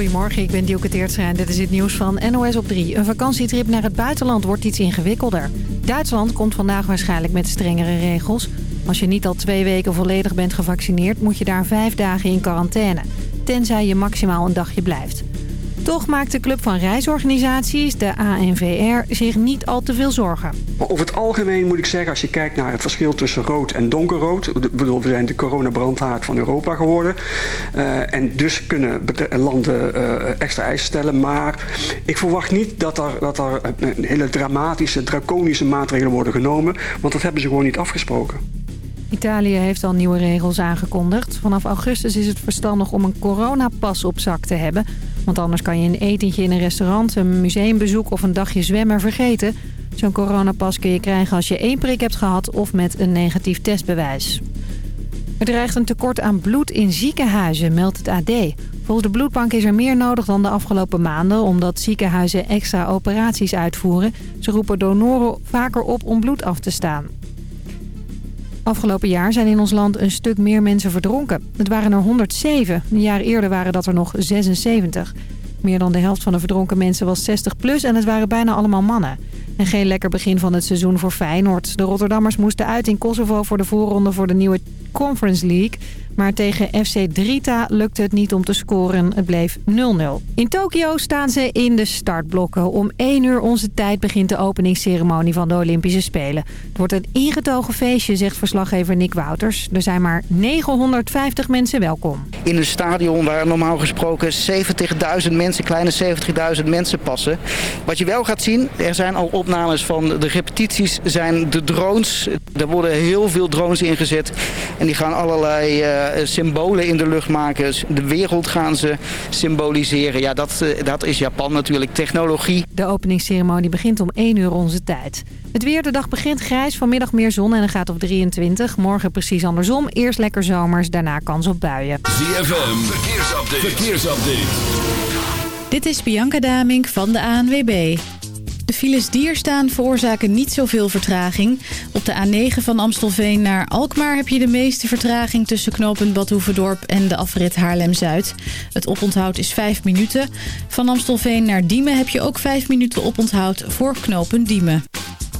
Goedemorgen, ik ben Dielke Teertstra en dit is het nieuws van NOS op 3. Een vakantietrip naar het buitenland wordt iets ingewikkelder. Duitsland komt vandaag waarschijnlijk met strengere regels. Als je niet al twee weken volledig bent gevaccineerd... moet je daar vijf dagen in quarantaine. Tenzij je maximaal een dagje blijft. Toch maakt de Club van Reisorganisaties, de ANVR, zich niet al te veel zorgen. Maar over het algemeen moet ik zeggen, als je kijkt naar het verschil tussen rood en donkerrood. Ik bedoel, we zijn de coronabrandhaard van Europa geworden. Uh, en dus kunnen landen uh, extra eisen stellen. Maar ik verwacht niet dat er, dat er hele dramatische, draconische maatregelen worden genomen. Want dat hebben ze gewoon niet afgesproken. Italië heeft al nieuwe regels aangekondigd. Vanaf augustus is het verstandig om een coronapas op zak te hebben. Want anders kan je een etentje in een restaurant, een museumbezoek of een dagje zwemmen vergeten. Zo'n coronapas kun je krijgen als je één prik hebt gehad of met een negatief testbewijs. Er dreigt een tekort aan bloed in ziekenhuizen, meldt het AD. Volgens de bloedbank is er meer nodig dan de afgelopen maanden... omdat ziekenhuizen extra operaties uitvoeren. Ze roepen donoren vaker op om bloed af te staan. Afgelopen jaar zijn in ons land een stuk meer mensen verdronken. Het waren er 107. Een jaar eerder waren dat er nog 76. Meer dan de helft van de verdronken mensen was 60 plus en het waren bijna allemaal mannen. En geen lekker begin van het seizoen voor Feyenoord. De Rotterdammers moesten uit in Kosovo voor de voorronde voor de nieuwe Conference League. Maar tegen FC Drita lukte het niet om te scoren. Het bleef 0-0. In Tokio staan ze in de startblokken. Om 1 uur onze tijd begint de openingsceremonie van de Olympische Spelen. Het wordt een ingetogen feestje, zegt verslaggever Nick Wouters. Er zijn maar 950 mensen welkom. In een stadion waar normaal gesproken 70.000 mensen, kleine 70.000 mensen passen. Wat je wel gaat zien, er zijn al opnames van de repetities, zijn de drones. Er worden heel veel drones ingezet en die gaan allerlei... Uh, symbolen in de lucht maken. De wereld gaan ze symboliseren. Ja, dat, uh, dat is Japan natuurlijk. Technologie. De openingsceremonie begint om 1 uur onze tijd. Het weer, de dag begint grijs, vanmiddag meer zon en dan gaat op 23. Morgen precies andersom. Eerst lekker zomers, daarna kans op buien. ZFM, verkeersupdate. verkeersupdate. Dit is Bianca Damink van de ANWB. De files die er staan veroorzaken niet zoveel vertraging. Op de A9 van Amstelveen naar Alkmaar heb je de meeste vertraging... tussen knooppunt Badhoevedorp en de afrit Haarlem-Zuid. Het oponthoud is 5 minuten. Van Amstelveen naar Diemen heb je ook 5 minuten oponthoud voor knooppunt Diemen.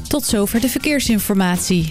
Tot zover de verkeersinformatie.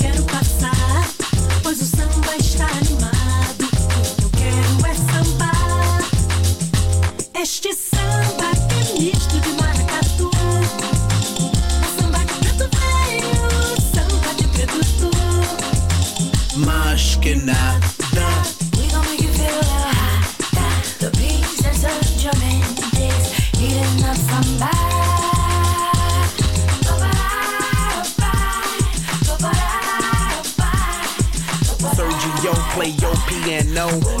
know.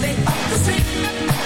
They up the street.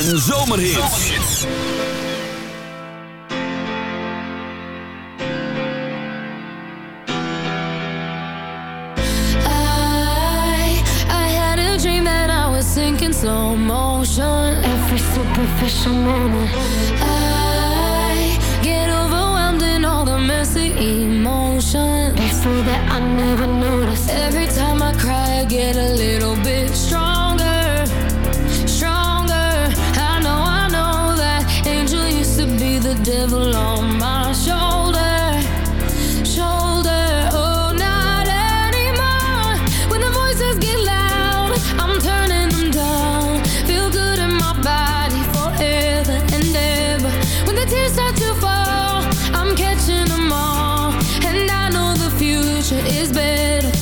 En zomerhits. Future is better.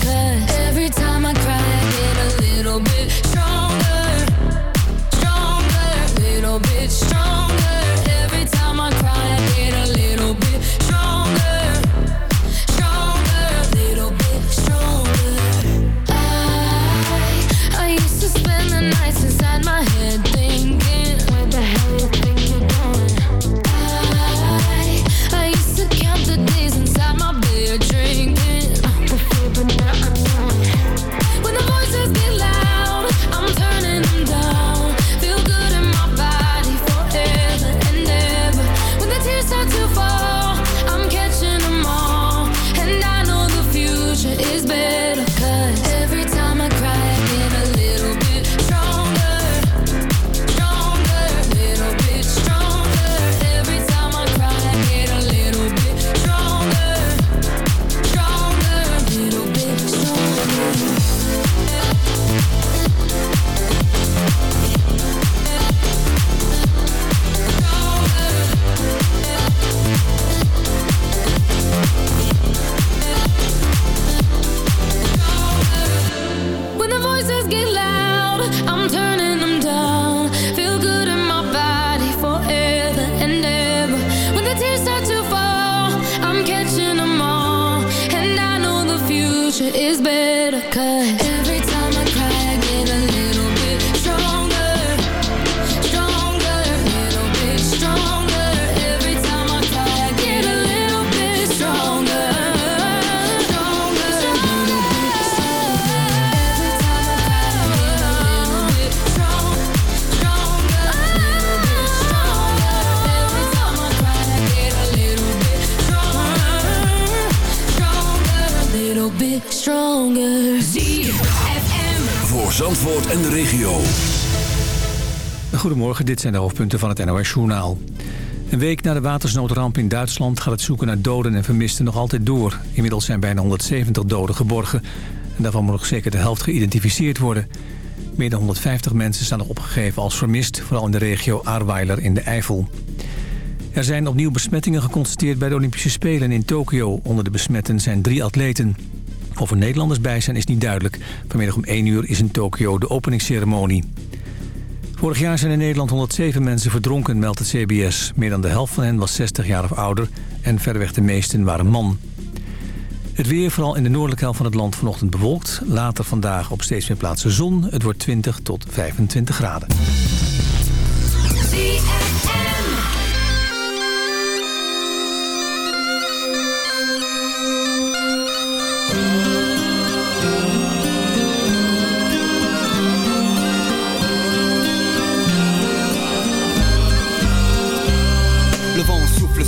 En de regio. Goedemorgen, dit zijn de hoofdpunten van het NOS-journaal. Een week na de watersnoodramp in Duitsland gaat het zoeken naar doden en vermisten nog altijd door. Inmiddels zijn bijna 170 doden geborgen. En daarvan moet nog zeker de helft geïdentificeerd worden. Meer dan 150 mensen staan nog opgegeven als vermist, vooral in de regio Ahrweiler in de Eifel. Er zijn opnieuw besmettingen geconstateerd bij de Olympische Spelen in Tokio. Onder de besmetten zijn drie atleten. Of er Nederlanders bij zijn is niet duidelijk. Vanmiddag om 1 uur is in Tokio de openingsceremonie. Vorig jaar zijn in Nederland 107 mensen verdronken, meldt het CBS. Meer dan de helft van hen was 60 jaar of ouder en verreweg de meesten waren man. Het weer, vooral in de noordelijke helft van het land, vanochtend bewolkt. Later vandaag op steeds meer plaatsen zon. Het wordt 20 tot 25 graden. souffle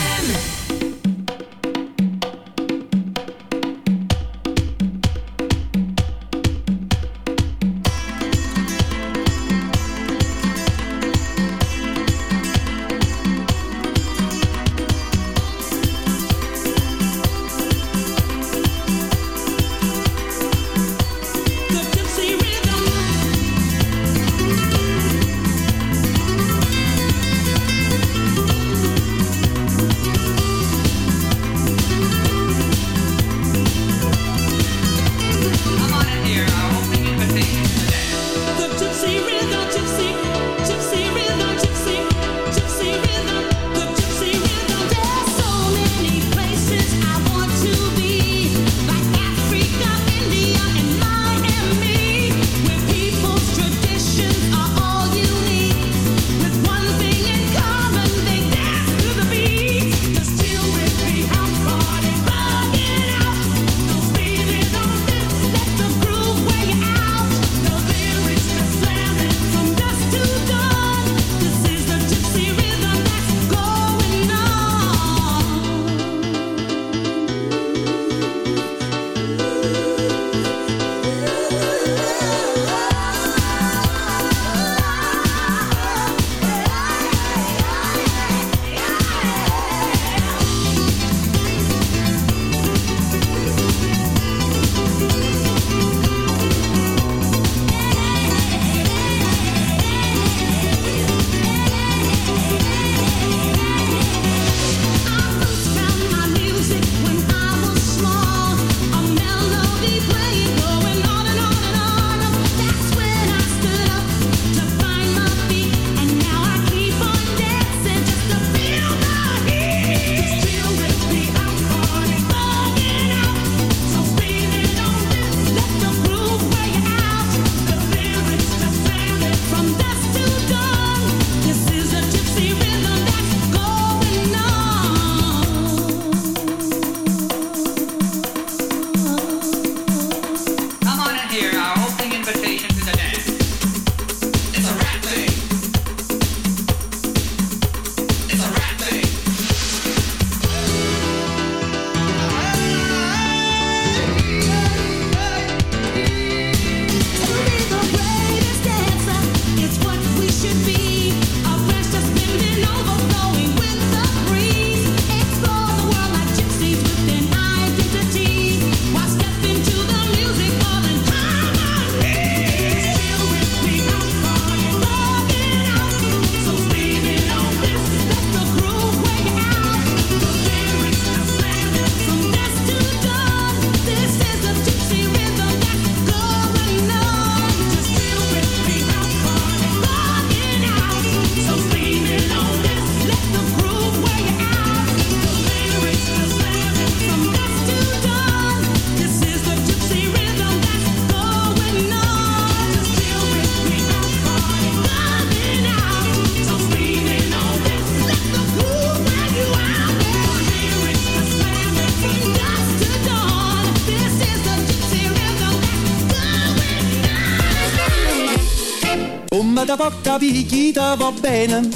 Porta picchita va bene.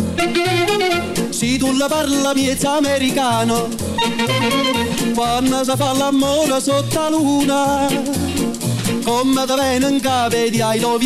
Se tu la parla miezza americano. Quando si fa l'amore sotto la luna Come da bene in di I love